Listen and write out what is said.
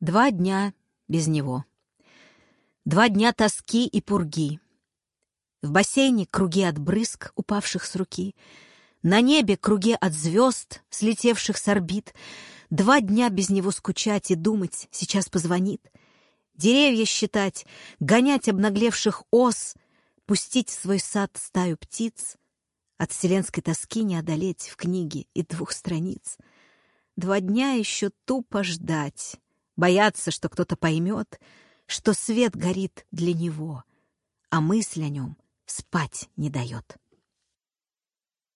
Два дня без него. Два дня тоски и пурги. В бассейне круги от брызг, упавших с руки. На небе круги от звезд, слетевших с орбит. Два дня без него скучать и думать, сейчас позвонит. Деревья считать, гонять обнаглевших ос, Пустить в свой сад стаю птиц. От вселенской тоски не одолеть в книге и двух страниц. Два дня еще тупо ждать, бояться, что кто-то поймет, что свет горит для него, а мысль о нем спать не дает.